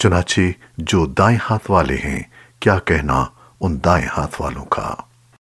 چنانچہ جو دائیں ہاتھ والے ہیں کیا کہنا ان دائیں ہاتھ والوں کا؟